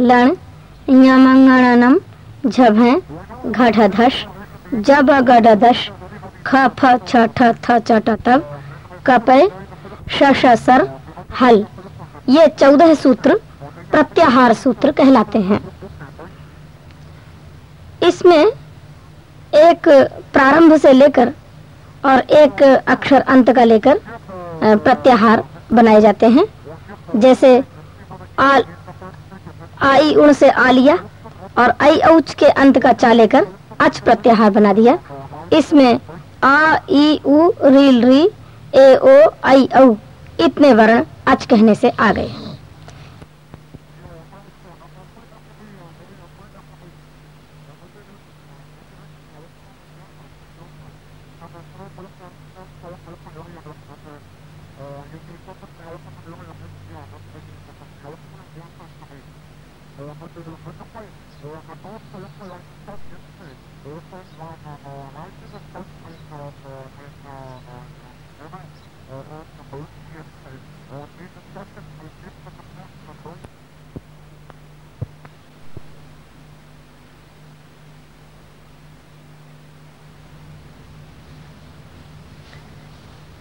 लण यमंगणनम झभे घढ़धश जब गडदश ख फ छ ठ थ च ट तब कपय श श हल। ये चौदह सूत्र प्रत्याहार सूत्र कहलाते हैं। इसमें एक प्रारंभ से लेकर और एक अक्षर अंत का लेकर प्रत्याहार बनाए जाते हैं। जैसे आल आई उण से लिया और आई औच के अंत का चा लेकर अच प्रत्याहार बना दिया। इसमें आ, ई, उ रील री, ए, ओ, आई, औ, इतने वर्ण अच कहने से आ गए।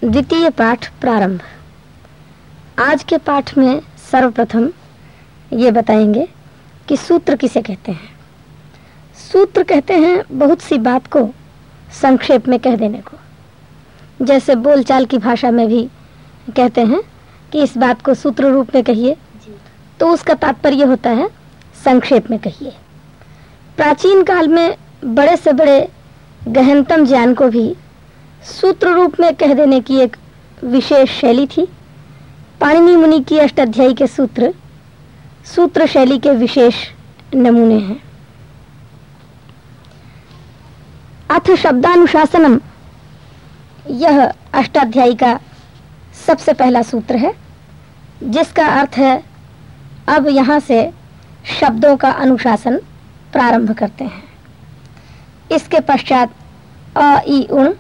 द्वितीय पाठ प्रारंभ। आज के पाठ में सर्वप्रथम ये बताएँगे कि सूत्र किसे कहते हैं। सूत्र कहते हैं बहुत सी बात को संक्षेप में कह देने को। जैसे बोलचाल की भाषा में भी कहते हैं कि इस बात को सूत्र रूप में कहिए। तो उसका तात्पर्य होता है संक्षेप में कहिए। प्राचीन काल में बड़े से बड़े गहनतम ज्ञान को भी सूत्र रूप में कह देने की एक विशेष शैली थी। पाणिनि मुनि की अष्टाध्यायी के सूत्र सूत्र शैली के विशेष नमूने हैं। अथ शब्दानुशासनम, यह अष्टाध्यायी का सबसे पहला सूत्र है, जिसका अर्थ है, अब यहाँ से शब्दों का अनुशासन प्रारंभ करते हैं। इसके पश्चात अ ई उण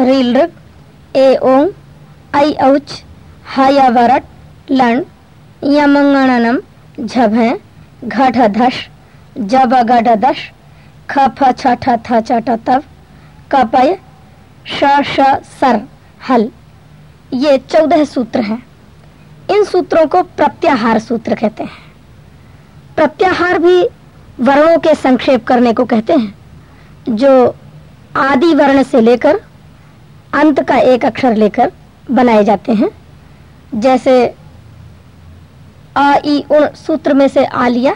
रील ऋग ए ओंग ऐ औच हया वरट लण यमंगणनम, झभे घट धश जब गड दश ख फ थ ट तव कपय श श सर हल। ये चौदह सूत्र हैं। इन सूत्रों को प्रत्याहार सूत्र कहते हैं। प्रत्याहार भी वर्णों के संक्षेप करने को कहते हैं, जो आदि वर्ण से लेकर अंत का एक अक्षर लेकर बनाए जाते हैं। जैसे आ ई उण सूत्र में से आ लिया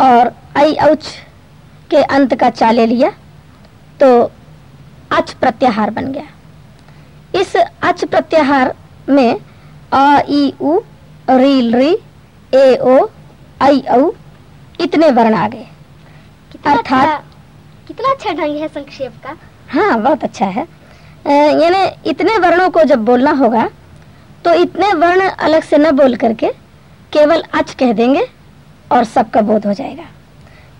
और आई औच के अंत का चा ले लिया तो अच प्रत्याहार बन गया। इस अच प्रत्याहार में आ ई उ रील री ए ओ आई औ इतने वर्ण आ गए। कितना अर्थात- अच्छा कितना अच्छा ढंग है संक्षेप का। हाँ बहुत अच्छा है। यानी इतने वर्णों को जब बोलना होगा तो इतने वर्ण अलग से न बोल करके केवल अच कह देंगे और सबका बोध हो जाएगा।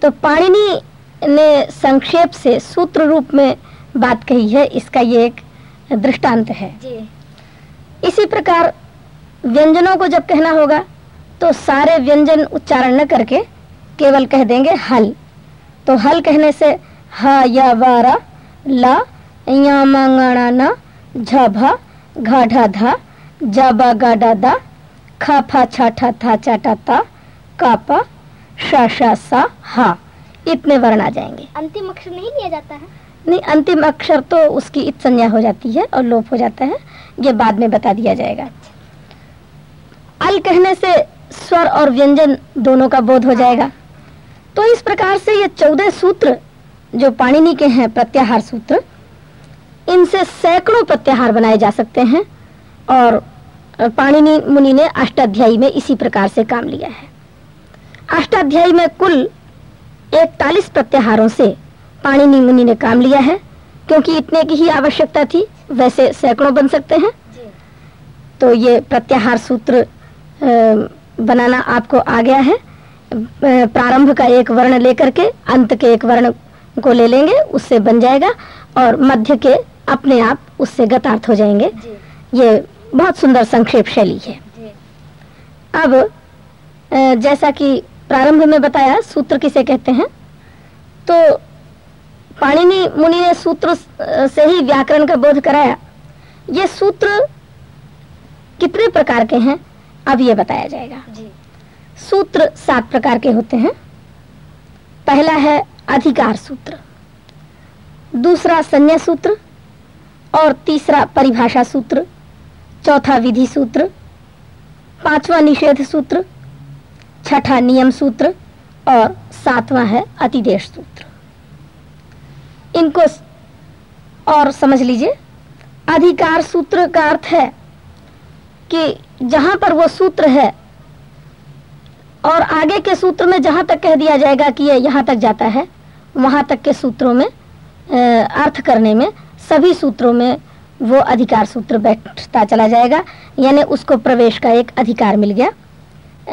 तो पाणिनि ने संक्षेप से सूत्र रूप में बात कही है इसका ये एक दृष्टांत है। जी। इसी प्रकार व्यंजनों को जब कहना होगा तो सारे व्यंजन उच्चारण न करके केवल कह देंगे हल। तो हल कहने से ह य व र ल ज ब ग ड द ख फ थ च त क प श स इतने वर्ण आ जाएँगे। अंतिम अक्षर नहीं लिया जाता है? नहीं अंतिम अक्षर तो उसकी इत संज्ञा हो जाती है और लोप हो जाता है। ये बाद में बता दिया जाएगा। अल कहने से स्वर और व्यंजन दोनों का बोध हो। जाएगा। तो इस प्रकार से ये चौदह सूत्र जो पाणिनि के हैं प्रत्याहार सूत्र इनसे सैकड़ों प्रत्याहार बनाए जा सकते हैं और पाणिनि मुनि ने अष्टाध्यायी में इसी प्रकार से काम लिया है। अष्टाध्यायी में कुल इकतालीस प्रत्याहारों से पाणिनि मुनि ने काम लिया है क्योंकि इतने की ही आवश्यकता थी वैसे सैकड़ों बन सकते हैं। तो ये प्रत्याहार सूत्र बनाना आपको आ गया है। प्रारंभ का एक वर्ण लेकर के अंत के एक वर्ण को ले लेंगे उससे बन जाएगा। और मध्य के अपने आप उससे गतार्थ हो जाएँगे। जी। ये बहुत सुंदर संक्षेप शैली है। जी। अब जैसा कि प्रारंभ में बताया सूत्र किसे कहते हैं? तो पाणिनि मुनि ने सूत्र से ही व्याकरण का बोध कराया। ये सूत्र कितने प्रकार के हैं अब ये बताया जाएगा। जी। सूत्र सात प्रकार के होते हैं। पहला है अधिकार सूत्र। दूसरा संज्ञा सूत्र। और तीसरा परिभाषा सूत्र, चौथा विधि सूत्र, पांचवा निषेध सूत्र, छठा नियम सूत्र और सातवां है अतिदेश सूत्र। इनको और समझ लीजिए। अधिकार सूत्र का अर्थ है कि जहाँ पर वो सूत्र है और आगे के सूत्र में जहाँ तक कह दिया जाएगा कि ये यहाँ तक जाता है, वहाँ तक के सूत्रों में अर्थ करने में सभी सूत्रों में वो अधिकार सूत्र बैठता चला जाएगा, यानी उसको प्रवेश का एक अधिकार मिल गया।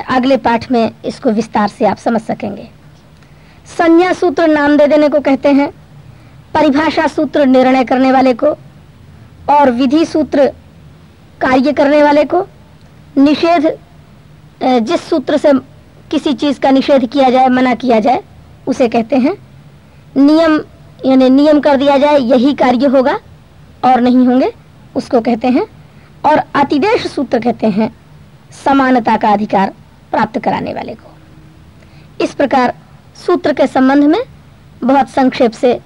अगले पाठ में इसको विस्तार से आप समझ सकेंगे। संज्ञा सूत्र नाम दे देने को कहते हैं, परिभाषा सूत्र निर्णय करने वाले को, और विधि सूत्र कार्य करने वाले को। निषेध जिस सूत्र से किसी चीज़ का निषेध किया जाए, मना किया जाए, उसे कहते हैं। नियम यानी नियम कर दिया जाए यही कार्य होगा और नहीं होंगे उसको कहते हैं और अतिदेश सूत्र कहते हैं समानता का अधिकार प्राप्त कराने वाले को। इस प्रकार सूत्र के संबंध में बहुत संक्षेप से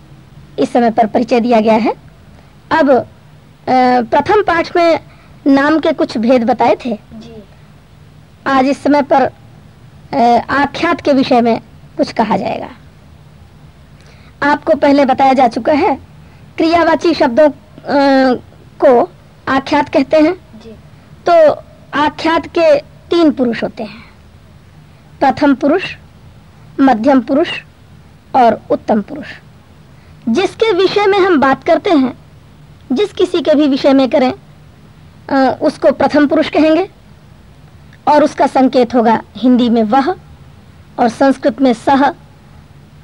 इस समय पर परिचय दिया गया है। अब प्रथम पाठ में नाम के कुछ भेद बताए थे। जी। आज इस समय पर आख्यात के विषय में कुछ कहा जाएगा। आपको पहले बताया जा चुका है क्रियावाची शब्दों को आख्यात कहते हैं। जी। तो आख्यात के तीन पुरुष होते हैं। प्रथम पुरुष मध्यम पुरुष और उत्तम पुरुष। जिसके विषय में हम बात करते हैं जिस किसी के भी विषय में करें अ, उसको प्रथम पुरुष कहेंगे। और उसका संकेत होगा हिंदी में वह और संस्कृत में सह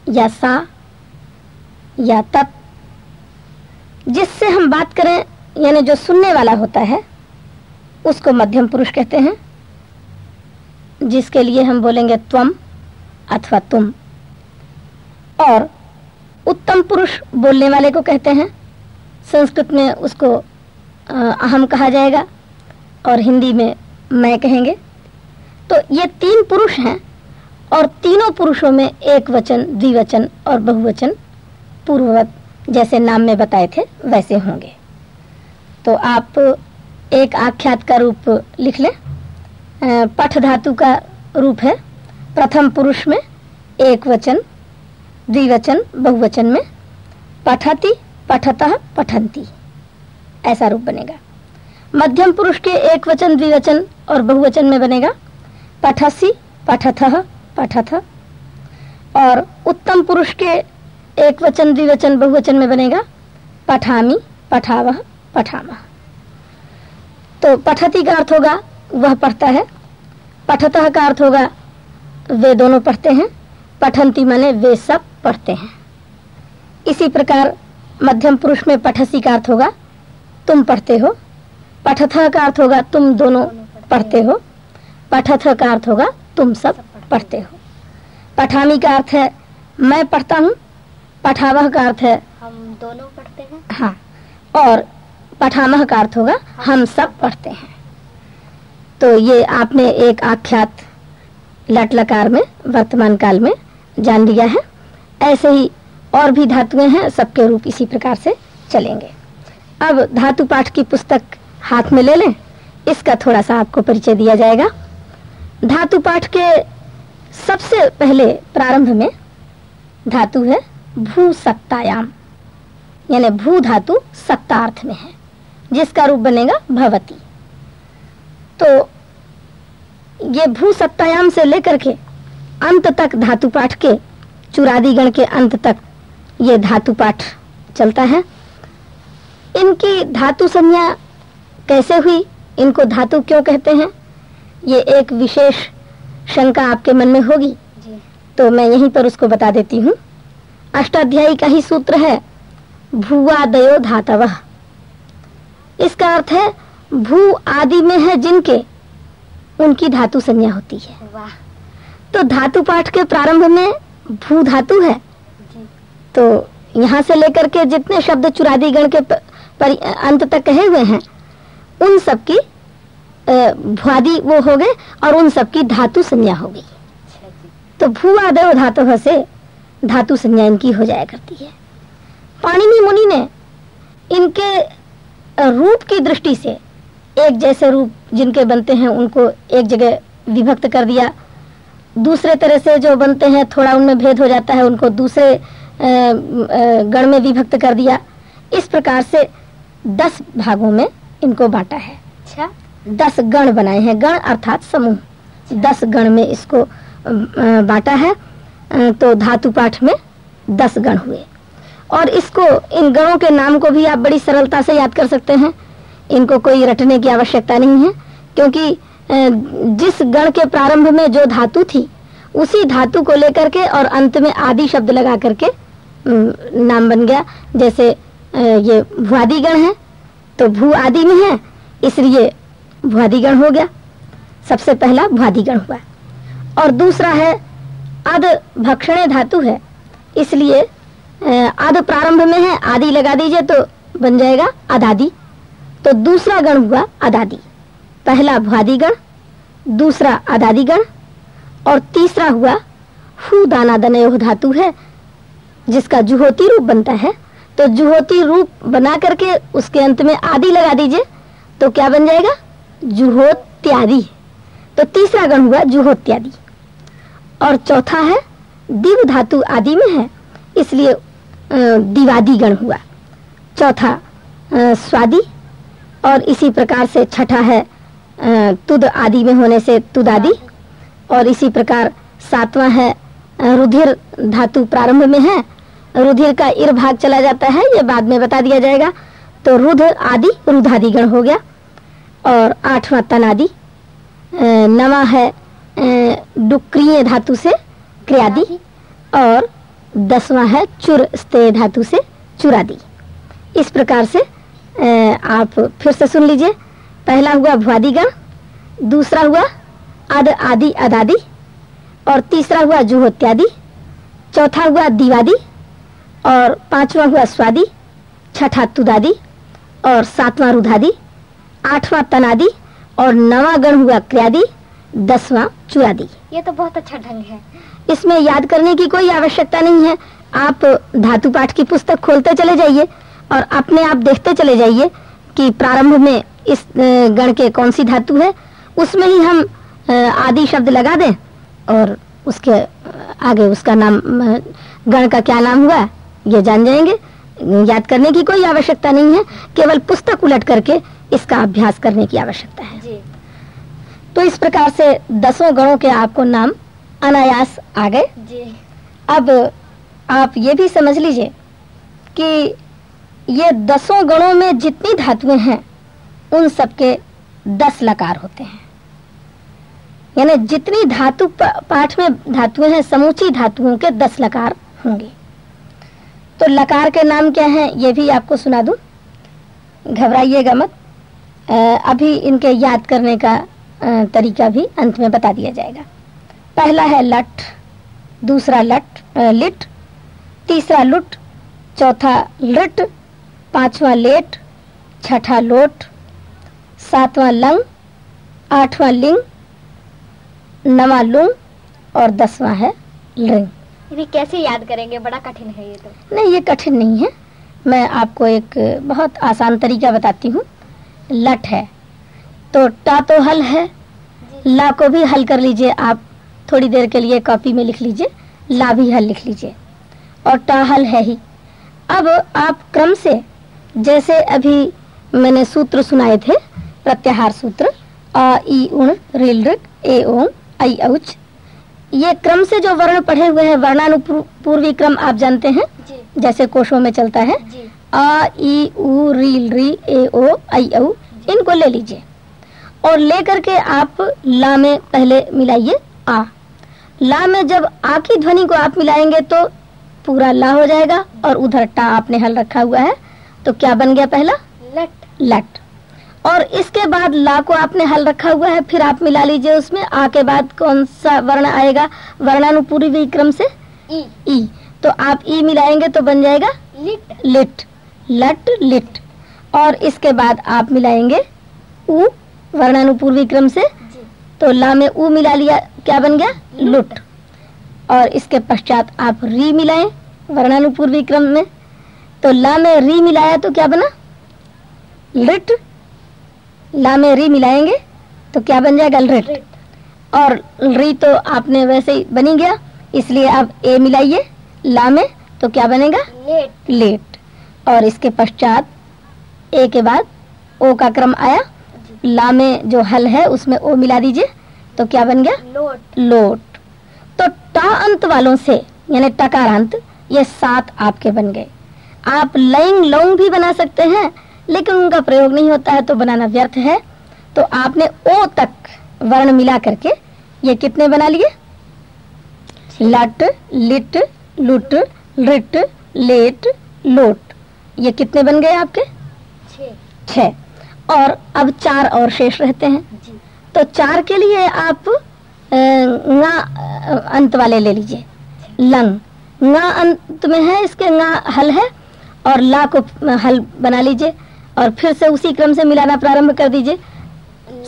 या सा। या तत् जिससे हम बात करें, यानी जो सुनने वाला होता है, उसको मध्यम पुरुष कहते हैं, जिसके लिए हम बोलेंगे त्वम अथवा तुम। और उत्तम पुरुष बोलने वाले को कहते हैं, संस्कृत में उसको अहम कहा जाएगा, और हिंदी में मैं कहेंगे। तो ये तीन पुरुष हैं, और तीनों पुरुषों में एक वचन, द्विवचन और बहुवचन पूर्ववत जैसे नाम में बताए थे, वैसे होंगे। तो आप एक आख्यात का रूप लिख लें। पठ धातु का रूप है। प्रथम पुरुष में एक वचन, द्विवचन, बहुवचन में पठती, पठतः पठंती ऐसा रूप बनेगा। मध्यम पुरुष के एक वचन, द्विवचन और बहुवचन में बनेगा। पठसी पठथः पठथ। और उत्तम पुरुष के एक वचन द्विवचन, बहुवचन में बनेगा। पठामी, पठाव पठामह तो पठती का अर्थ होगा, वह पढ़ता है। पठतः का अर्थ होगा, वे दोनों पढ़ते हैं। पठंती माने वे सब पढ़ते हैं। इसी प्रकार मध्यम पुरुष में पठसी का अर्थ होगा, तुम पढ़ते हो। पठथ का अर्थ होगा, तुम दोनों पढ़ते हो। पठथ का अर्थ होगा, तुम सब पढ़ते हो। पठामी का अर्थ है, मैं पढ़ता हूँ पठावह का अर्थ है। हम दोनों पढ़ते हैं? हाँ। और पठामह का अर्थ होगा हम सब पढ़ते हैं। तो ये आपने एक आख्यात लट लकार में वर्तमान काल में जान लिया है। ऐसे ही और भी धातुएँ हैं सबके रूप इसी प्रकार से चलेंगे। अब धातु पाठ की पुस्तक हाथ में ले लें। इसका थोड़ा सा आपको परिचय दिया जाएगा। धातु पाठ के सबसे पहले प्रारंभ में धातु है भू सत्तायाम यानी भू धातु सत्तार्थ में है जिसका रूप बनेगा भवती। तो ये भू सत्तायाम से लेकर के अंत तक धातु पाठ के चुरादी गण के अंत तक ये धातु पाठ चलता है। इनकी धातु संज्ञा कैसे हुई? इनको धातु क्यों कहते हैं? ये एक विशेष शंका आपके मन में होगी। जी। तो मैं यहीं पर उसको बता देती हूँ। अष्टाध्यायी का ही सूत्र है भूवादयो धातव। इसका अर्थ है भू आदि में है जिनके उनकी धातु संज्ञा होती है। तो धातु पाठ के प्रारंभ में भू धातु है। तो यहाँ से लेकर के जितने शब्द चुरादी गण के परि- अंत तक कहे हुए हैं उन सब की भुआदि वो हो गए और उन सब की धातु संज्ञा हो गई। अच्छा तो भू आदय धातु से धातु संज्ञा इनकी हो जाया करती है। पाणिनि मुनि ने इनके रूप की दृष्टि से एक जैसे रूप जिनके बनते हैं उनको एक जगह विभक्त कर दिया। दूसरे तरह से जो बनते हैं थोड़ा उनमें भेद हो जाता है उनको दूसरे गण में विभक्त कर दिया। इस प्रकार से दस भागों में इनको बांटा है। अच्छा। दस गण बनाए हैं। गण अर्थात समूह। दस गण में इसको बांटा है। तो धातु पाठ में दस गण हुए। और इसको, इन गणों के नाम को भी आप बड़ी सरलता से याद कर सकते हैं। इनको कोई रटने की आवश्यकता नहीं है, क्योंकि जिस गण के प्रारंभ में जो धातु थी, उसी धातु को लेकर के और अंत में आदि शब्द लगा करके नाम बन गया। जैसे ये भुआदि गण है तो भू आदि में है, इसलिए भुआदिगण हो गया। सबसे पहला भुआदिगण हुआ। और दूसरा है अद भक्षण धातु है। इसलिए अ, अद प्रारंभ में है आदि लगा दीजिए तो बन जाएगा अदादि तो दूसरा गण हुआ अदादि पहला भुआदिगण दूसरा अदादिगण और तीसरा हुआ हु दाना दनयो धातु है जिसका जुहोती रूप बनता है। तो जुहोती रूप बना करके उसके अंत में आदि लगा दीजिए तो क्या बन जाएगा? जुहोत्यादि। तो तीसरा गण हुआ जुहोत्यादि। और चौथा है, दिव धातु आदि में है, इसलिए दिवादी गण हुआ। चौथा स्वादि, और इसी प्रकार से छठा है तुद आदि में होने से तुदादि, और इसी प्रकार सातवां है रुधिर धातु प्रारंभ में है। रुधिर का इर भाग चला जाता है, ये बाद में बता दिया जाएगा। तो रुध आदि रुधादि गण हो गया, और आठवां तनादि नवा है डुक्रिय धातु से क्रियादि और दसवां है चुर स्ते धातु से चुरादि। इस प्रकार से आप फिर से सुन लीजिए। पहला हुआ भुआदि गण दूसरा हुआ अद आदि अदादि और तीसरा हुआ जुहोत्यादि चौथा हुआ दिवादी और पांचवा हुआ स्वादि छठा तुदादी और सातवां रुधादी आठवां तनादि और नवा गण हुआ क्रियादि दसवां चुरादी। ये तो बहुत अच्छा ढंग है। इसमें याद करने की कोई आवश्यकता नहीं है। आप धातु पाठ की पुस्तक खोलते चले जाइए और अपने आप देखते चले जाइए कि प्रारंभ में इस गण के कौन सी धातु है। उसमें ही हम आदि शब्द लगा दें और उसके आगे उसका नाम गण का क्या नाम हुआ ये जान जाएँगे। याद करने की कोई आवश्यकता नहीं है। केवल पुस्तक उलट करके इसका अभ्यास करने की आवश्यकता है। जी। तो इस प्रकार से दसों गणों के आपको नाम अनायास आ गए। जी। अब आप ये भी समझ लीजिए कि ये दसों गणों में जितनी धातुएँ हैं उन सबके दस लकार होते हैं। यानी जितनी धातु पाठ में धातुएँ हैं समूची धातुओं के दस लकार होंगे। तो लकार के नाम क्या हैं ये भी आपको सुना दूँ? घबराइएगा मत। अभी इनके याद करने का तरीका भी अंत में बता दिया जाएगा। पहला है लट दूसरा लट लिट तीसरा लुट चौथा लट पांचवा लेट छठा लोट सातवां लंग आठवां लिंग नवा लुंग और दसवां है लिंग। ये कैसे याद करेंगे? बड़ा कठिन है ये तो। नहीं ये कठिन नहीं है। मैं आपको एक बहुत आसान तरीका बताती हूँ। लट है। तो टा तो हल है। ला को भी हल कर लीजिए आप। थोड़ी देर के लिए कॉपी में लिख लीजिए। ला भी हल लिख लीजिए। और टा हल है ही। अब आप क्रम से जैसे अभी मैंने सूत्र सुनाए थे प्रत्याहार सूत्र अ ई उण रिल ए ओम आई औच। ये क्रम से जो वर्ण पढ़े हुए हैं वर्णानुपूर्वी क्रम आप जानते हैं? जी। जैसे कोशों में चलता है। आ ई उ रील री ए ओ आई औ। इनको ले लीजिए। और ले करके आप ला में पहले मिलाइए आ। ला में जब आ की ध्वनि को आप मिलाएँगे तो पूरा ला हो जाएगा और उधर टा आपने हल रखा हुआ है। तो क्या बन गया पहला? लट। लट। और इसके बाद ला को आपने हल रखा हुआ है फिर आप मिला लीजिए उसमें। आ के बाद कौन सा वर्ण आएगा? वर्णानुपूरी विक्रम से? ई। ई। तो आप ई मिलाएँगे तो बन जाएगा? लिट। लिट। लट लिट। और इसके बाद आप मिलाएँगे उ। वर्णानुपूर्वी क्रम से तो ला में ऊ मिला लिया क्या बन गया? लुट। और इसके पश्चात आप री मिलाएँ वर्णानुपूर्वी क्रम में। तो ला में री मिलाया तो क्या बना? लिट। ला में री मिलाएँगे तो क्या बन जाएगा? लिट। और री तो आपने वैसे ही बनी गया इसलिए आप ए मिलाइए ला में तो क्या बनेगा? लेट। लेट। और इसके पश्चात ए के बाद ओ का क्रम आया। ला में जो हल है उसमें ओ मिला दीजिए। तो क्या बन गया? लोट। लोट। तो टा अंत वालों से यानी टकारांत ये सात आपके बन गए। आप लैंग लौंग भी बना सकते हैं लेकिन उनका प्रयोग नहीं होता है तो बनाना व्यर्थ है। तो आपने ओ तक वर्ण मिला करके ये कितने बना लिए? लट लिट लुट लिट लेट लोट। ये कितने बन गए आपके? छः छह। और अब चार और शेष रहते हैं। तो चार के लिए आप अ, अंत वाले ले लीजिए। लंग। ङा अंत में है इसके ङा हल है और ला को हल बना लीजिए और फिर से उसी क्रम से मिलाना प्रारंभ कर दीजिए।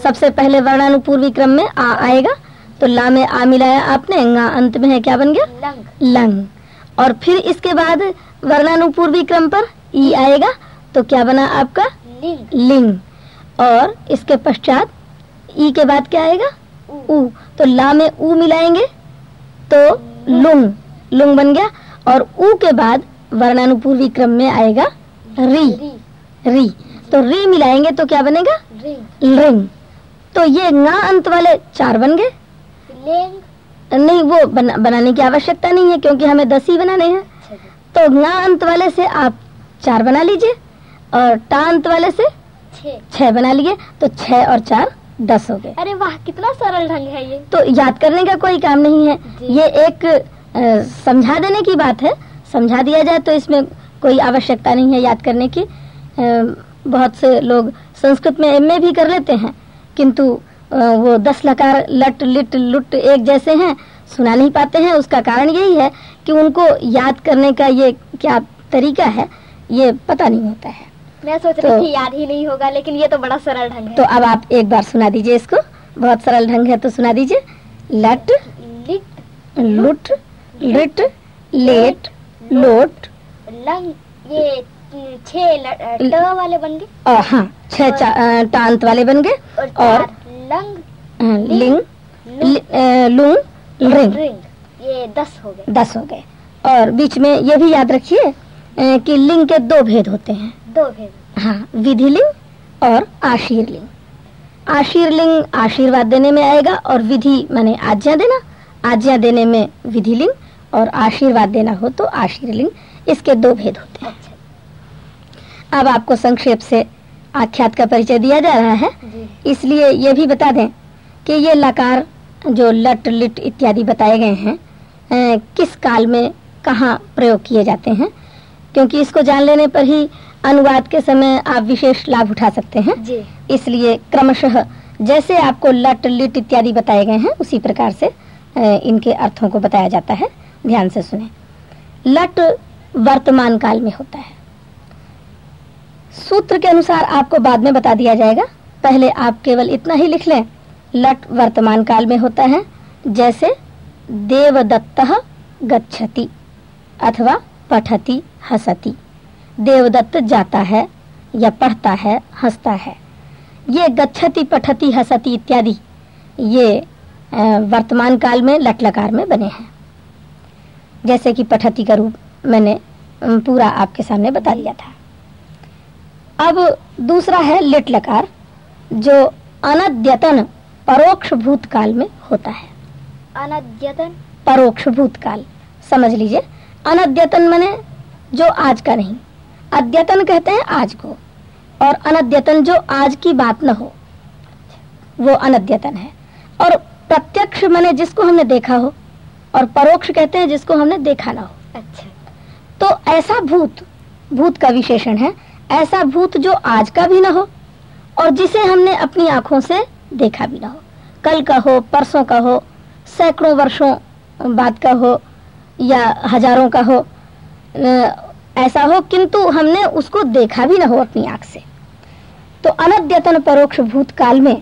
सबसे पहले वर्णानुपूर्वी क्रम में आ आएगा तो ला में आ मिलाया आपने ङा अंत में है क्या बन गया? लंग। लंग। और फिर इसके बाद वर्णानुपूर्वी क्रम पर ई आएगा तो क्या बना आपका? लिंग। लिंग। और इसके पश्चात ई के बाद क्या आएगा? उ तो ला में उ मिलाएँगे तो लुंग। लुंग बन गया और उ के बाद वर्णानुपूर्वी क्रम में आएगा री। री। तो री मिलाएँगे तो क्या बनेगा? रिंग तो ये ङा अंत वाले चार बन गए। नहीं वो बना, बनाने की आवश्यकता नहीं है क्योंकि हमें दस ही बनाने हैं। अच्छा तो ङा अंत वाले से आप चार बना लीजिए और टा अंत वाले से छह। बना लिए तो छह और चार दस हो गए। अरे वाह कितना सरल ढंग है ये। तो याद करने का कोई काम नहीं है। ये एक समझा देने की बात है। समझा दिया जाए तो इसमें कोई आवश्यकता नहीं है याद करने की। अ, बहुत से लोग संस्कृत में एमए भी कर लेते हैं किंतु वो दस लकार लट लिट लुट एक जैसे हैं सुना नहीं पाते हैं। उसका कारण यही है कि उनको याद करने का ये क्या तरीका है ये पता नहीं होता है। मैं सोच तो- रही थी याद ही नहीं होगा लेकिन ये तो बड़ा सरल ढंग है। तो अब आप एक बार सुना दीजिए इसको। बहुत सरल ढंग है तो सुना दीजिए। लट लिट लुट लिट लेट लोट लंग ये न, छः ट वाले बन गए? और हाँ छह टांत वाले बन गए। और लंग लिंग लुंग, रिंग ये दस हो गए। दस हो गए। और बीच में ये भी याद रखिए कि लिंग के दो भेद होते हैं। दो भेद। हाँ विधि लिंग और आशीर लिंग। आशीर लिंग आशीर्वाद देने में आएगा और विधि माने आज्ञा देना। आज्ञा देने में विधि लिंग और आशीर्वाद देना हो तो आशीर लिंग। इसके दो भेद होते हैं। अच्छा। अब आपको संक्षेप से आख्यात का परिचय दिया जा रहा है। इसलिए ये भी बता दें कि ये लकार जो लट लिट इत्यादि बताए गए हैं किस काल में कहाँ प्रयोग किए जाते हैं क्योंकि इसको जान लेने पर ही अनुवाद के समय आप विशेष लाभ उठा सकते हैं। जी। इसलिए क्रमशः जैसे आपको लट लिट इत्यादि बताए गए हैं उसी प्रकार से इनके अर्थों को बताया जाता है। ध्यान से सुने। लट वर्तमान काल में होता है। सूत्र के अनुसार आपको बाद में बता दिया जाएगा। पहले आप केवल इतना ही लिख लें। लट वर्तमान काल में होता है जैसे देवदत्त गच्छति अथवा पठति। हसति। देवदत्त जाता है या पढ़ता है हंसता है। ये गच्छति पठति हसति इत्यादि ये वर्तमान काल में लट लकार में बने हैं। जैसे कि पठति का रूप मैंने पूरा आपके सामने बता दिया था। अब दूसरा है लिट लकार जो अनद्यतन परोक्ष भूतकाल में होता है। अनद्यतन? परोक्ष भूतकाल समझ लीजिए। अनद्यतन माने जो आज का नहीं अद्यतन कहते हैं आज को और अनद्यतन जो आज की बात न हो वो अनद्यतन है। और प्रत्यक्ष मैंने जिसको हमने देखा हो और परोक्ष कहते हैं जिसको हमने देखा ना हो। अच्छा। तो ऐसा भूत भूत का विशेषण है ऐसा भूत जो आज का भी ना हो और जिसे हमने अपनी आँखों से देखा भी ना हो। कल का हो परसों का हो सैकड़ों वर्षों बाद का हो या हज़ारों का हो ऐसा हो किंतु हमने उसको देखा भी ना हो अपनी आँख से। तो अनद्यतन परोक्ष भूतकाल में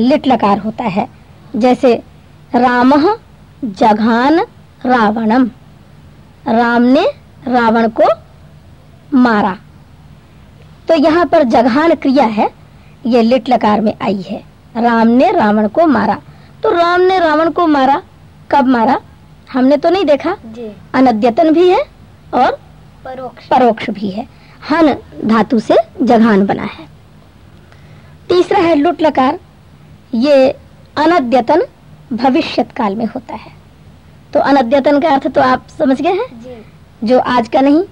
लिट लकार होता है जैसे राम जघान रावणम। राम ने रावण को मारा। तो यहाँ पर जघान क्रिया है ये लिट लकार में आई है। राम ने रावण को मारा। तो राम ने रावण को मारा कब मारा? हमने तो नहीं देखा। जी। अनद्यतन भी है और परोक्ष। परोक्ष भी है। हन धातु से जघान बना है। तीसरा है लुट लकार ये अनद्यतन भविष्य काल में होता है। तो अनद्यतन का अर्थ तो आप समझ गए हैं? जो। आज का नहीं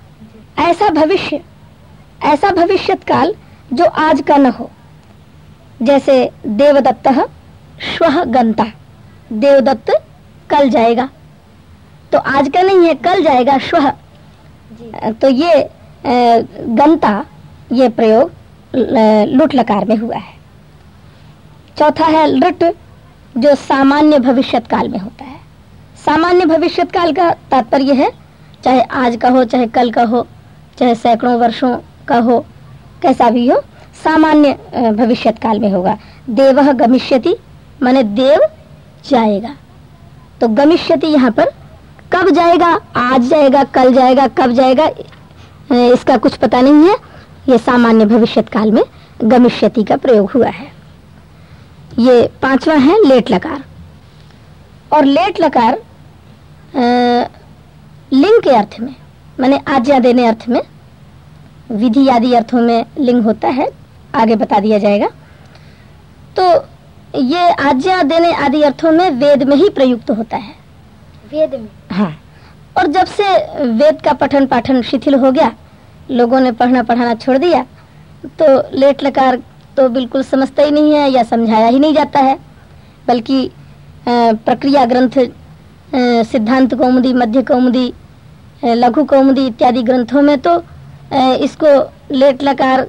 ऐसा भविष्य ऐसा भविष्य काल जो आज का न हो। जैसे देवदत्त स्व गंता। देवदत्त कल जाएगा। तो आज का नहीं है कल जाएगा जी तो ये गंता, ये प्रयोग लुट लकार में हुआ है। चौथा है लुट, जो सामान्य भविष्यत काल में होता है। सामान्य भविष्यत काल का तात्पर्य है, चाहे आज का हो, चाहे कल का हो, चाहे सैकड़ों वर्षों का हो, कैसा भी हो, सामान्य भविष्यत काल में होगा। देव गमिष्यति, माने देव जाएगा। तो गमिष्यति यहाँ पर कब जाएगा, आज जाएगा, कल जाएगा, कब जाएगा इसका कुछ पता नहीं है। ये सामान्य भविष्य काल में गमिष्यति का प्रयोग हुआ है। ये पांचवा है लेट लकार। और लेट लकार लिंग के अर्थ में, मैंने आज्ञा देने अर्थ में, विधि आदि अर्थों में लिंग होता है, आगे बता दिया जाएगा। तो ये आज्ञा देने आदि अर्थों में वेद में ही प्रयुक्त होता है। वेद में? हाँ। और जब से वेद का पठन पाठन शिथिल हो गया, लोगों ने पढ़ना पढ़ाना छोड़ दिया तो लेट लकार तो बिल्कुल समझता ही नहीं है या समझाया ही नहीं जाता है, बल्कि प्रक्रिया ग्रंथ सिद्धांत कौमुदी, मध्य कौमुदी लघु कौमुदी इत्यादि ग्रंथों में तो इसको लेट लकार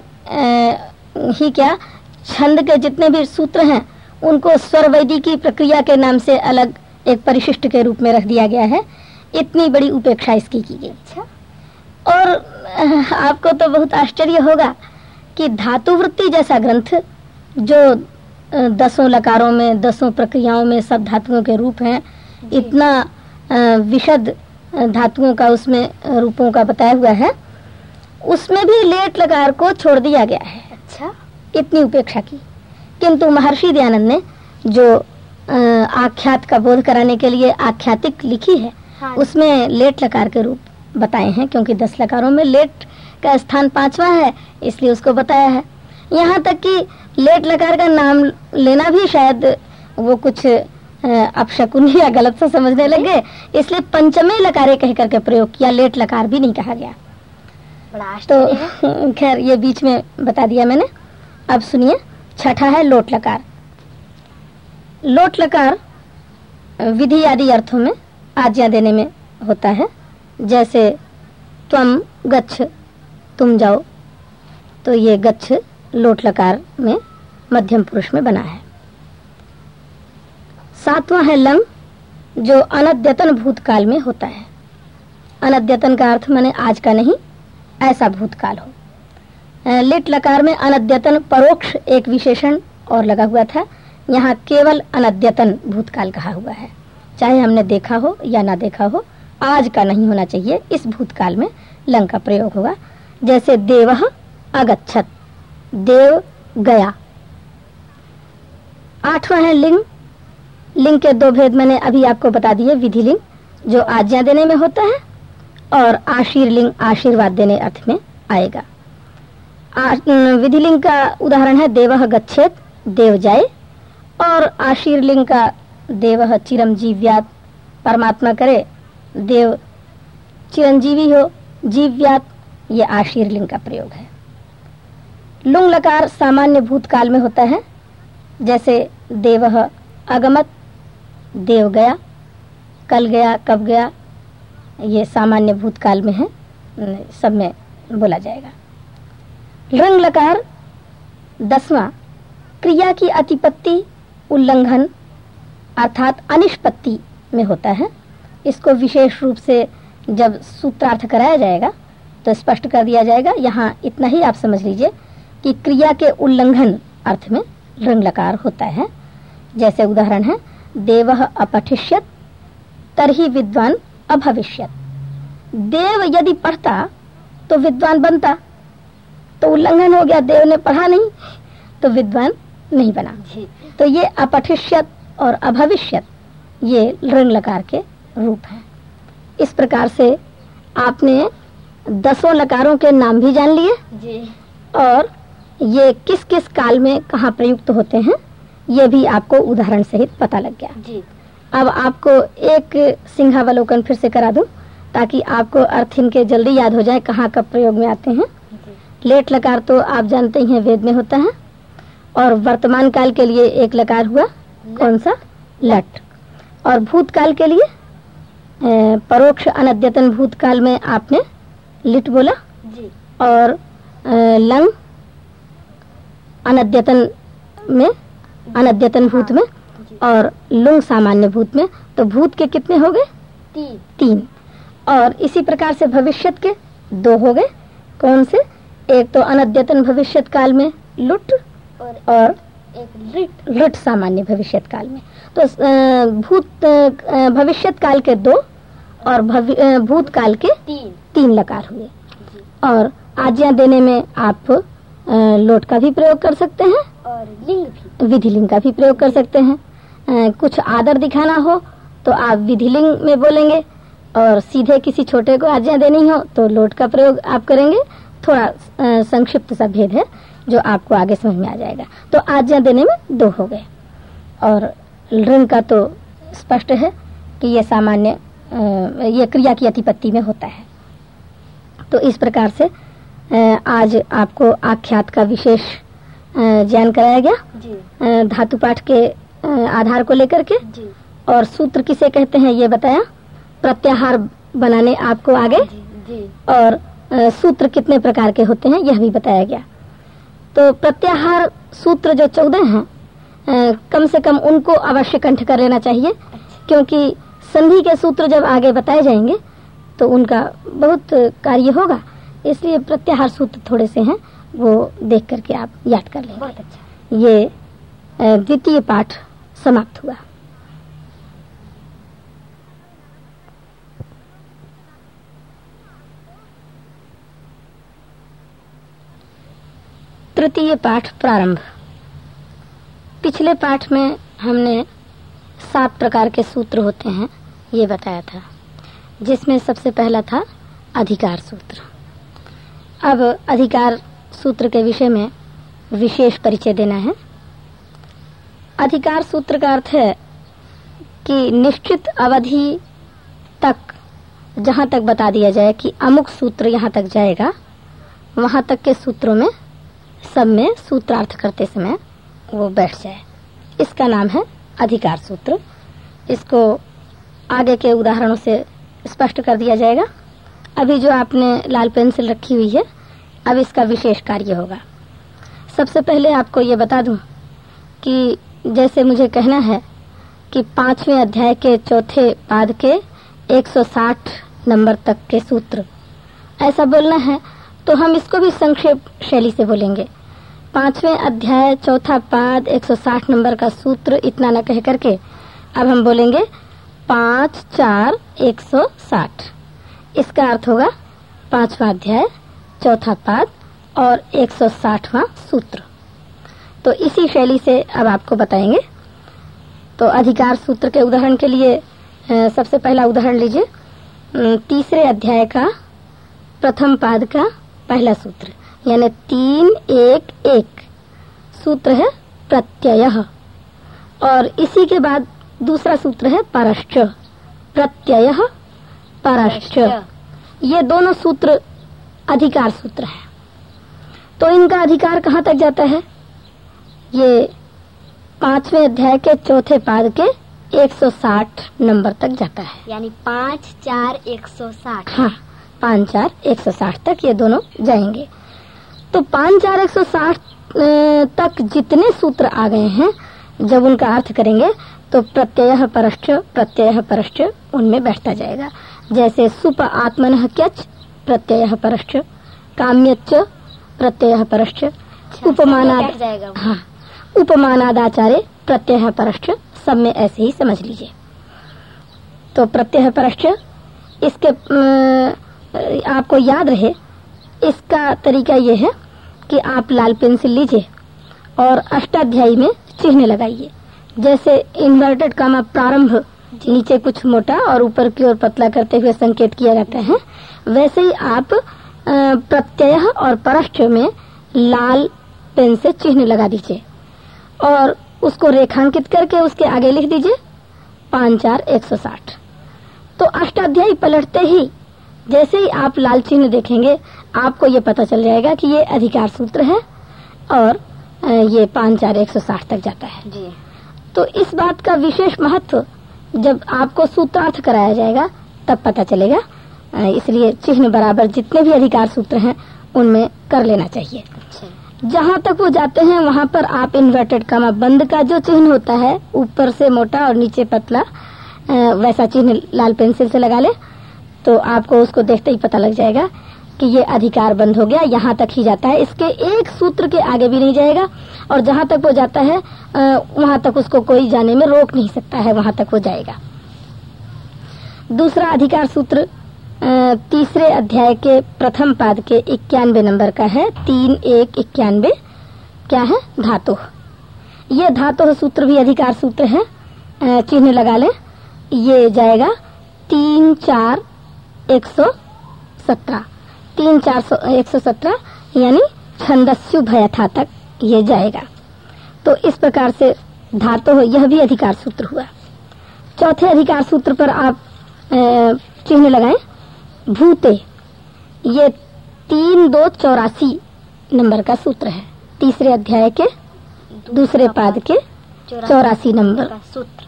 ही क्या, छंद के जितने भी सूत्र हैं, उनको स्वर वैदी की प्रक्रिया के नाम से अलग एक परिशिष्ट के रूप में रख दिया गया है। इतनी बड़ी उपेक्षा इसकी की गई। अच्छा। और आपको तो बहुत आश्चर्य होगा कि धातुवृत्ति जैसा ग्रंथ जो दसों लकारों में दसों प्रक्रियाओं में सब धातुओं के रूप हैं इतना विशद धातुओं का उसमें रूपों का बताया हुआ है उसमें भी लेट लकार को छोड़ दिया गया है। अच्छा। इतनी उपेक्षा की। किंतु महर्षि दयानंद ने जो आख्यात का बोध कराने के लिए आख्यातिक लिखी है। हाँ। उसमें लेट लकार के रूप बताए हैं क्योंकि दस लकारों में लेट का स्थान पांचवा है इसलिए उसको बताया है। यहाँ तक कि लेट लकार का नाम लेना भी शायद वो कुछ अपशकुन या गलत से समझने लगे इसलिए पंचमे लकारे कह करके प्रयोग किया लेट लकार भी नहीं कहा गया। तो खैर ये बीच में बता दिया मैंने। अब सुनिए छठा है लोट लकार। लोट लकार विधि आदि अर्थों में आज्ञा देने में होता है। जैसे त्वम गच्छ, तुम जाओ। तो ये गच्छ लोट लकार में मध्यम पुरुष में बना है। सातवां है लंग, जो अनद्यतन भूतकाल में होता है। अनद्यतन का अर्थ मैंने आज का नहीं, ऐसा भूतकाल हो। लिट लकार में अनद्यतन परोक्ष एक विशेषण और लगा हुआ था। यहाँ केवल अनद्यतन भूतकाल कहा हुआ है। चाहे हमने देखा हो या ना देखा हो, आज का नहीं होना चाहिए। इस भूतकाल में लंग का प्रयोग होगा। जैसे देव अगच्छत। देव गया। आठवां है लिंग। लिंग के दो भेद मैंने अभी आपको बता दिए। विधि लिंग, जो आज्ञा देने में होता है, और आशीर्लिंग आशीर्वाद देने अर्थ में आएगा। विधिलिंग का उदाहरण है देवह गच्छेत, देव जाए और आशीर्लिंग का देवह चिरंजीव्यात परमात्मा करे, देव चिरंजीवी हो, जीव्यात ये आशीर्लिंग का प्रयोग है। लुंग लकार सामान्य भूतकाल में होता है, जैसे देव अगमत, देव गया, कल गया, कब गया, ये सामान्य भूतकाल में है, सब में बोला जाएगा। रंग लकार दसवां, क्रिया की अतिपत्ति उल्लंघन अर्थात अनिष्पत्ति में होता है। इसको विशेष रूप से जब सूत्रार्थ कराया जाएगा तो स्पष्ट कर दिया जाएगा। यहाँ इतना ही आप समझ लीजिए कि क्रिया के उल्लंघन अर्थ में रंग लकार होता है। जैसे उदाहरण है, देव अपठिष्यत, तरही विद्वान अभविष्यत। देव यदि पढ़ता तो विद्वान बनता। तो उल्लंघन हो गया, देव ने पढ़ा नहीं तो विद्वान नहीं बना। तो ये अपठिष्यत और अभविष्यत ये रंग लकार के रूप है। इस प्रकार से आपने दसों लकारों के नाम भी जान लिए जी। और ये किस किस काल में कहाँ प्रयुक्त होते हैं ये भी आपको उदाहरण सहित पता लग गया। जी। अब आपको एक सिंहावलोकन फिर से करा दूँ ताकि आपको अर्थ इनके जल्दी याद हो जाए कहाँ कब प्रयोग में आते हैं। लेट लकार तो आप जानते ही हैं वेद में होता है। और वर्तमान काल के लिए एक लकार हुआ? कौन सा? लट। और भूतकाल के लिए? परोक्ष अनद्यतन भूतकाल में आपने लिट बोला? जी। और लंग? अनद्यतन में? अनद्यतन भूत में? और लुंग सामान्य भूत में? तो भूत के कितने हो गए? तीन। तीन। और इसी प्रकार से भविष्यत के दो हो गए? कौन से? एक तो अनद्यतन भविष्यत काल में लुट और और एक लिट सामान्य भविष्य काल में। तो भूत भविष्य काल के दो और भूत काल के तीन। तीन लकार हुए। और आज्ञा देने में आप लोट का भी प्रयोग कर सकते हैं। और लिंग भी। विधिलिंग का भी प्रयोग कर सकते हैं। कुछ आदर दिखाना हो तो आप विधि लिंग में बोलेंगे और सीधे किसी छोटे को आज्ञा देनी हो तो लोट का प्रयोग आप करेंगे। थोड़ा संक्षिप्त सा भेद है। जो आपको आगे समझ में आ जाएगा। तो आज्ञा देने में दो हो गए। और रंग का तो स्पष्ट है कि यह सामान्य अ, ये क्रिया की अतिपत्ति में होता है। तो इस प्रकार से आज आपको आख्यात का विशेष ज्ञान कराया गया। धातु पाठ के आधार को लेकर के। और सूत्र किसे कहते हैं ये बताया? प्रत्याहार बनाने आपको आगे। और सूत्र कितने प्रकार के होते हैं यह भी बताया गया। तो प्रत्याहार सूत्र जो चौदह हैं कम से कम उनको अवश्य कंठ कर लेना चाहिए क्योंकि संधि के सूत्र जब आगे बताए जाएँगे तो उनका बहुत कार्य होगा। इसलिए प्रत्याहार सूत्र थोड़े से हैं वो देख करके आप याद कर लेंगे बहुत अच्छा। ये द्वितीय पाठ समाप्त हुआ। तृतीय पाठ प्रारंभ। पिछले पाठ में हमने सात प्रकार के सूत्र होते हैं, ये बताया था, जिसमें सबसे पहला था अधिकार सूत्र। अब अधिकार सूत्र के विषय में विशेष परिचय देना है। अधिकार सूत्र का अर्थ है कि निश्चित अवधि तक, जहाँ तक बता दिया जाए कि अमुक सूत्र यहाँ तक जाएगा, वहाँ तक के सूत्रों में सब में सूत्रार्थ करते समय वो बैठ जाए। इसका नाम है अधिकार सूत्र। इसको आगे के उदाहरणों से स्पष्ट कर दिया जाएगा। अभी जो आपने लाल पेंसिल रखी हुई है, अब इसका विशेष कार्य होगा। सबसे पहले आपको ये बता दूँ कि जैसे मुझे कहना है कि पाँचवें अध्याय के चौथे पाद के 160 नंबर तक के सूत्र। ऐसा बोलना है तो हम इसको भी संक्षेप शैली से बोलेंगे। पाँचवें अध्याय, चौथा पाद 160 नंबर का सूत्र, इतना न कह करके। अब हम बोलेंगे, पाँच, चार, एक सौ साठ। इसका अर्थ होगा, पांचवा अध्याय, चौथा पाद और एक सौ साठवां सूत्र। तो इसी शैली से अब आपको बताएँगे। तो अधिकार सूत्र के उदाहरण के लिए सबसे पहला उदाहरण लीजिए। तीसरे अध्याय का, प्रथम पाद का पहला सूत्र यानी तीन एक एक। सूत्र है प्रत्यय। और इसी के बाद दूसरा सूत्र है परश्च। प्रत्यय परश्च। ये दोनों सूत्र अधिकार सूत्र है। तो इनका अधिकार कहाँ तक जाता है? ये पाँचवें अध्याय के चौथे पाद के 160 नंबर तक जाता है। यानी पाँच चार एक सौ साठ। हाँ। पाँच चार एक सौ साठ तक ये दोनों जाएँगे। तो पाँच चार एक सौ साठ तक जितने सूत्र आ गए हैं जब उनका अर्थ करेंगे तो प्रत्यय परश्च प्रत्यय परश्च उनमें बैठता जाएगा। जैसे सुप आत्मन क्यच प्रत्यय परश्च काम्यच प्रत्यय परश्च उपमानाद बैठ जाएगा। हाँ उपमानादाचार्य प्रत्यय परश्च सब में ऐसे ही समझ लीजिए। तो प्रत्यय परश्च इसके आपको याद रहे, इसका तरीका ये है कि आप लाल पेंसिल लीजिए और अष्टाध्यायी में चिन्ह लगाइए। जैसे इन्वर्टेड कामा प्रारंभ, नीचे कुछ मोटा और ऊपर की ओर पतला करते हुए संकेत किया जाता है, वैसे ही आप प्रत्यय और परश्च में लाल पेन से चिन्ह लगा दीजिए और उसको रेखांकित करके उसके आगे लिख दीजिए, पाँच चार एक सौ साठ। तो अष्टाध्यायी पलटते ही जैसे ही आप लाल चिन्ह देखेंगे आपको ये पता चल जाएगा कि ये अधिकार सूत्र है और ये पाँच चार एक सौ साठ तक जाता है। जी। तो इस बात का विशेष महत्व जब आपको सूत्रार्थ कराया जाएगा तब पता चलेगा। इसलिए चिन्ह बराबर जितने भी अधिकार सूत्र हैं उनमें कर लेना चाहिए। अच्छा। जहाँ तक वो जाते हैं वहाँ पर आप इन्वर्टेड कामा बंद का जो चिन्ह होता है ऊपर से मोटा और नीचे पतला वैसा चिन्ह लाल पेंसिल से लगा ले। तो आपको उसको देखते ही पता लग जाएगा कि ये अधिकार बंद हो गया, यहाँ तक ही जाता है। इसके एक सूत्र के आगे भी नहीं जाएगा, और जहाँ तक वो जाता है वहाँ तक उसको कोई जाने में रोक नहीं सकता है, वहाँ तक वो जाएगा। दूसरा अधिकार सूत्र तीसरे अध्याय के प्रथम पाद के इक्यानवे नंबर का है। तीन एक इक्यानवे, क्या है? धातु। ये धातु सूत्र भी अधिकार सूत्र है। चिन्ह लगा ले। ये जाएगा तीन चार एक सौ सत्रह। तीन चार सौ, एक सौ सत्रह, यानी छंदस्यु भयथा तक ये जाएगा। तो इस प्रकार से धातु हो, यह भी अधिकार सूत्र हुआ। चौथे अधिकार सूत्र पर आप चिन्ह लगाए। भूते, ये तीन दो चौरासी नंबर का सूत्र है। तीसरे अध्याय के, दूसरे पाद के चौरासी नंबर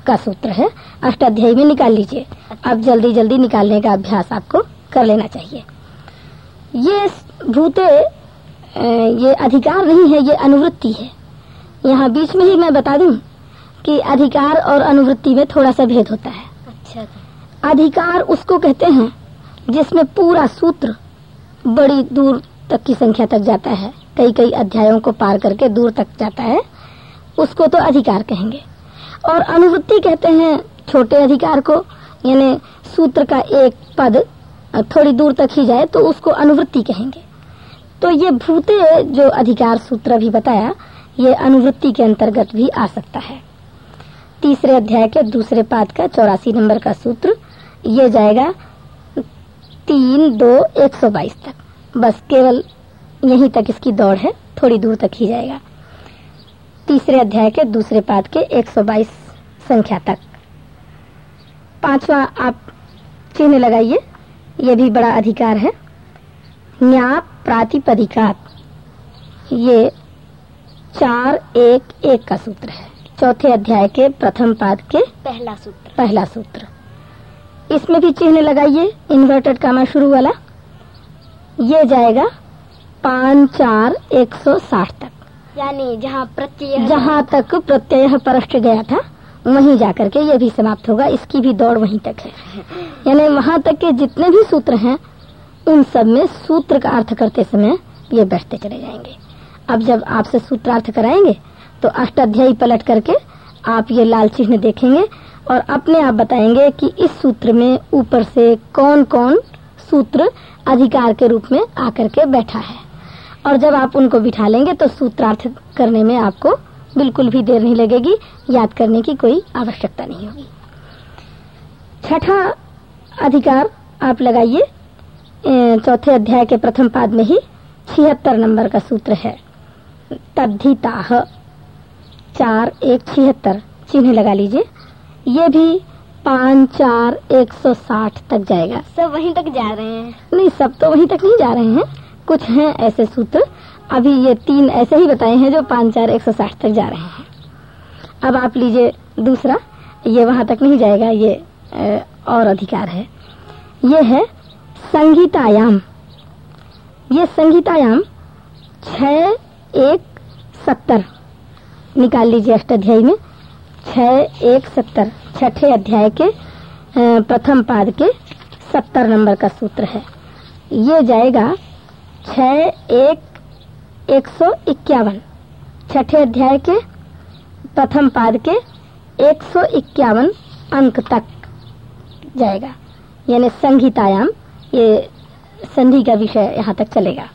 का सूत्र। है। अष्टाध्यायी में निकाल लीजिए। अब जल्दी जल्दी निकालने का अभ्यास आपको कर लेना चाहिए। ये भूते ये अधिकार नहीं है ये अनुवृत्ति है। यहाँ बीच में ही मैं बता दूँ कि अधिकार और अनुवृत्ति में थोड़ा सा भेद होता है। अच्छा अधिकार उसको कहते हैं जिसमें पूरा सूत्र बड़ी दूर तक की संख्या तक जाता है। कई कई अध्यायों को पार करके दूर तक जाता है। उसको तो अधिकार कहेंगे। और अनुवृत्ति कहते हैं छोटे अधिकार को, यानी सूत्र का एक पद थोड़ी दूर तक ही जाए तो उसको अनुवृत्ति कहेंगे। तो ये भूते जो अधिकार सूत्र भी बताया, ये अनुवृत्ति के अंतर्गत भी आ सकता है। तीसरे अध्याय के दूसरे पाद का चौरासी नंबर का सूत्र, ये जाएगा तीन दो एक सौ बाईस तक। बस केवल यहीं तक इसकी दौड़ है, थोड़ी दूर तक ही जाएगा। तीसरे अध्याय के दूसरे पाद के 122 संख्या तक। पांचवा आप चिन्ह लगाइए ये भी बड़ा अधिकार है। न्या प्रातिपदिकात। ये चार एक एक का सूत्र है। चौथे अध्याय के प्रथम पाद के पहला सूत्र। पहला सूत्र। इसमें भी चिन्ह लगाइए इन्वर्टेड कामा शुरू वाला। ये जाएगा पाँच चार एक सौ साठ तक। यानी जहाँ प्रत्यय जहाँ तक प्रत्यय परष्ट गया था, वहीं जाकर के ये भी समाप्त होगा, इसकी भी दौड़ वहीं तक है। यानी वहाँ तक के जितने भी सूत्र हैं, उन सब में सूत्र का अर्थ करते समय ये बैठते चले जाएँगे। अब जब आपसे सूत्रार्थ कराएँगे तो अष्टाध्यायी पलट करके आप ये लाल चिन्ह देखेंगे और अपने आप बताएँगे कि इस सूत्र में ऊपर से कौन कौन सूत्र अधिकार के रूप में आकर के बैठा है। और जब आप उनको बिठा लेंगे तो सूत्रार्थ करने में आपको बिल्कुल भी देर नहीं लगेगी याद करने की कोई आवश्यकता नहीं होगी। छठा अधिकार आप लगाइए। चौथे अध्याय के प्रथम पाद में ही छिहत्तर नंबर का सूत्र है। तद्धिताह। चार एक छिहत्तर। चिन्ह लगा लीजिए। ये भी पाँच चार एक सौ साठ तक जाएगा। सब वहीं तक जा रहे हैं। नहीं सब तो वहीं तक नहीं जा रहे हैं। कुछ हैं ऐसे सूत्र। अभी ये तीन ऐसे ही बताए हैं जो पाँच, चार, एक सौ साठ तक जा रहे हैं। अब आप लीजिए दूसरा। ये वहाँ तक नहीं जाएगा, ये और अधिकार है। ये है संगीतायाम ये संगीतायाम छ, एक, सत्तर। निकाल लीजिए अष्टाध्यायी में। छ, एक, सत्तर। छठे अध्याय के प्रथम पाद के सत्तर नंबर का सूत्र है। ये जाएगा छ एक एक सौ इक्यावन। छठे अध्याय के प्रथम पाद के एक सौ इक्यावन अंक तक जाएगा। यानी संहितायाम, ये संधि का विषय यहाँ तक चलेगा।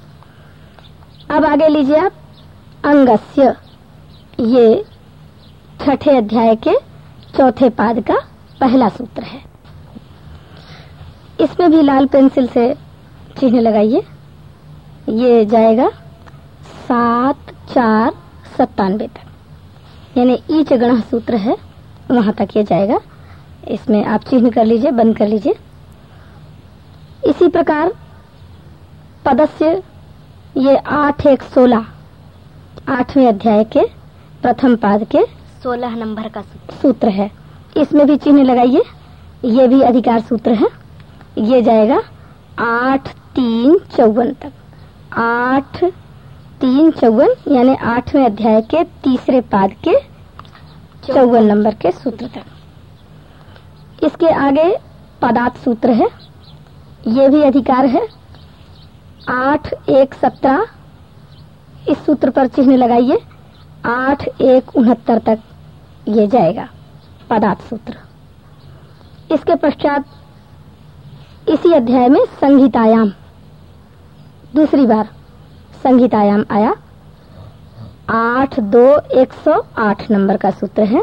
अब आगे लीजिए आप, अंगस्य, ये छठे अध्याय के चौथे पाद का पहला सूत्र है। इसमें भी लाल पेंसिल से चिन्ह लगाइए। ये जाएगा सात चार सत्तानवे तक। यानी ईच गण सूत्र है वहाँ तक ये जाएगा। इसमें आप चिन्ह कर लीजिए बंद कर लीजिए। इसी प्रकार पदस्य ये आठ एक सोलह आठवें अध्याय के प्रथम पाद के सोलह नंबर का सूत्र। सूत्र है। इसमें भी चिन्ह लगाइए ये भी अधिकार सूत्र है। ये जाएगा आठ तीन चौवन तक। आठ, तीन चौवन, यानी आठवें अध्याय के तीसरे पाद के चौवन नंबर के सूत्र तक। इसके आगे पदार्थ सूत्र है, ये भी अधिकार है। आठ, एक, सत्रह, इस सूत्र पर चिन्ह लगाइए। आठ, एक, उनहत्तर तक ये जाएगा, पदार्थ सूत्र। इसके पश्चात इसी अध्याय में संगीतायाम दूसरी बार। संगीतायाम आया। आठ दो एक सौ आठ नंबर का सूत्र है।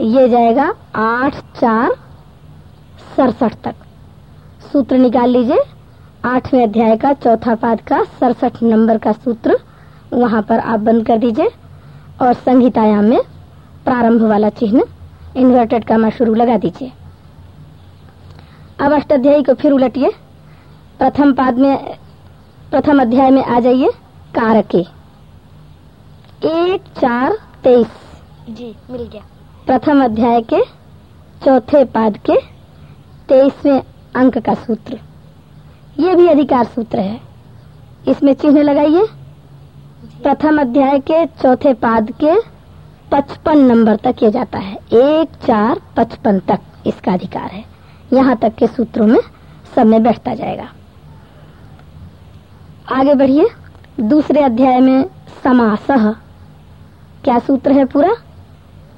ये जाएगा आठ चार सड़सठ तक। सूत्र निकाल लीजिए। आठवें अध्याय का चौथा पाद का सड़सठ नंबर का सूत्र वहाँ पर आप बंद कर दीजिए और संहितायाम में प्रारंभ वाला चिन्ह इन्वर्टेड कामा शुरू लगा दीजिए। अब अष्टाध्यायी को फिर उलटिए। प्रथम पाद में प्रथम अध्याय में आ जाइए। कारके। एक चार तेईस। जी मिल गया। प्रथम अध्याय के चौथे पाद के तेईसवें अंक का सूत्र। ये भी अधिकार सूत्र है। इसमें चिन्ह लगाइए। प्रथम अध्याय के चौथे पाद के पचपन नंबर तक ये जाता है। एक चार पचपन तक इसका अधिकार है। यहाँ तक के सूत्रों में सब में बैठता जाएगा। आगे बढ़िए। दूसरे अध्याय में समास। क्या सूत्र है पूरा?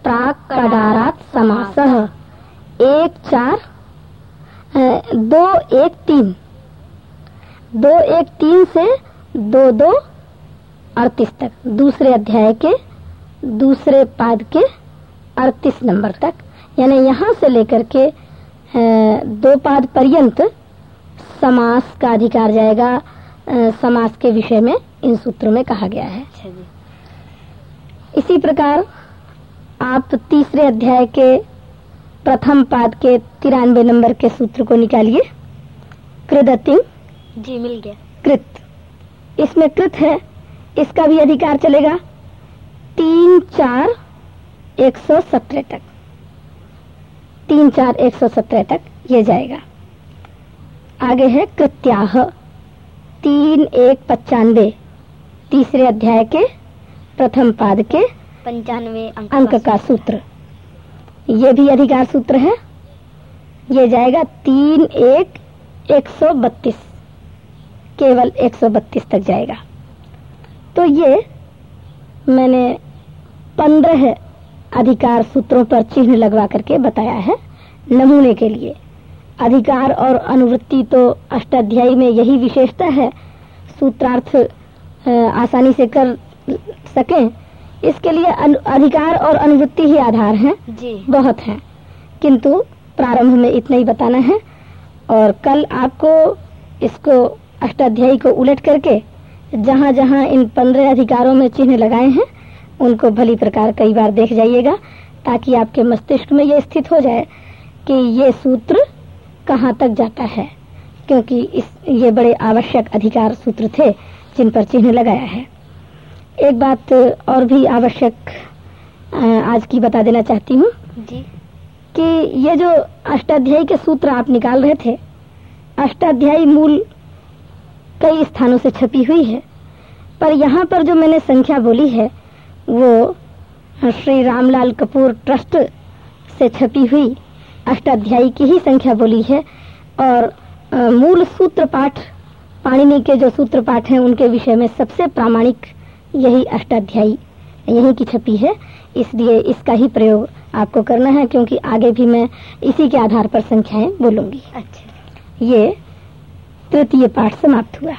प्राक कडारात समासह एक, चार दो, एक, तीन। दो, एक, तीन से दो दो, अड़तीस तक। दूसरे अध्याय के, दूसरे पाद के अड़तीस नंबर तक। यानी यहाँ से लेकर के दो पाद पर्यंत समास का अधिकार जाएगा। समास के विषय में इन सूत्रों में कहा गया है। अच्छा इसी प्रकार आप तीसरे अध्याय के प्रथम पाद के तिरानवे नंबर के सूत्र को निकालिए। कृदतिम जी मिल गया। कृत। इसमें कृत है इसका भी अधिकार चलेगा। तीन चार एक सौ सत्रह तक। तीन चार एक सौ सत्रह तक ये जाएगा। आगे है कृत्याह। तीन एक पचानवे तीसरे अध्याय के प्रथम पाद के पंचानवे अंक अंक का सूत्र। ये भी अधिकार सूत्र है। ये जाएगा तीन एक एक सौ बत्तीस। केवल एक सौ बत्तीस तक जाएगा। तो ये मैंने पंद्रह अधिकार सूत्रों पर चिन्ह लगवा करके बताया है नमूने के लिए। अधिकार और अनुवृत्ति तो अष्टाध्यायी में यही विशेषता है। सूत्रार्थ आसानी से कर सकें। इसके लिए अधिकार और अनुवृत्ति ही आधार है। जी। बहुत है। किंतु प्रारंभ में इतना ही बताना है। और कल आपको इसको अष्टाध्यायी को उलट करके जहाँ जहाँ इन पंद्रह अधिकारों में चिन्ह लगाए हैं उनको भली प्रकार कई बार देख जाइएगा ताकि आपके मस्तिष्क में ये स्थित हो जाए कि ये सूत्र कहाँ तक जाता है? क्योंकि इस ये बड़े आवश्यक अधिकार सूत्र थे जिन पर चिन्ह लगाया है। एक बात और भी आवश्यक आज की बता देना चाहती हूँ। कि ये जो अष्टाध्यायी के सूत्र आप निकाल रहे थे अष्टाध्यायी मूल कई स्थानों से छपी हुई है। पर यहाँ पर जो मैंने संख्या बोली है वो श्री रामलाल कपूर ट्रस्ट से छपी हुई अष्टाध्यायी की ही संख्या बोली है और मूल सूत्र पाठ पाणिनि के जो सूत्र पाठ हैं उनके विषय में सबसे प्रामाणिक यही अष्टाध्यायी यही की छपी है। इसलिए इसका ही प्रयोग आपको करना है क्योंकि आगे भी मैं इसी के आधार पर संख्याएँ बोलूँगी। अच्छा। ये तृतीय पाठ समाप्त हुआ।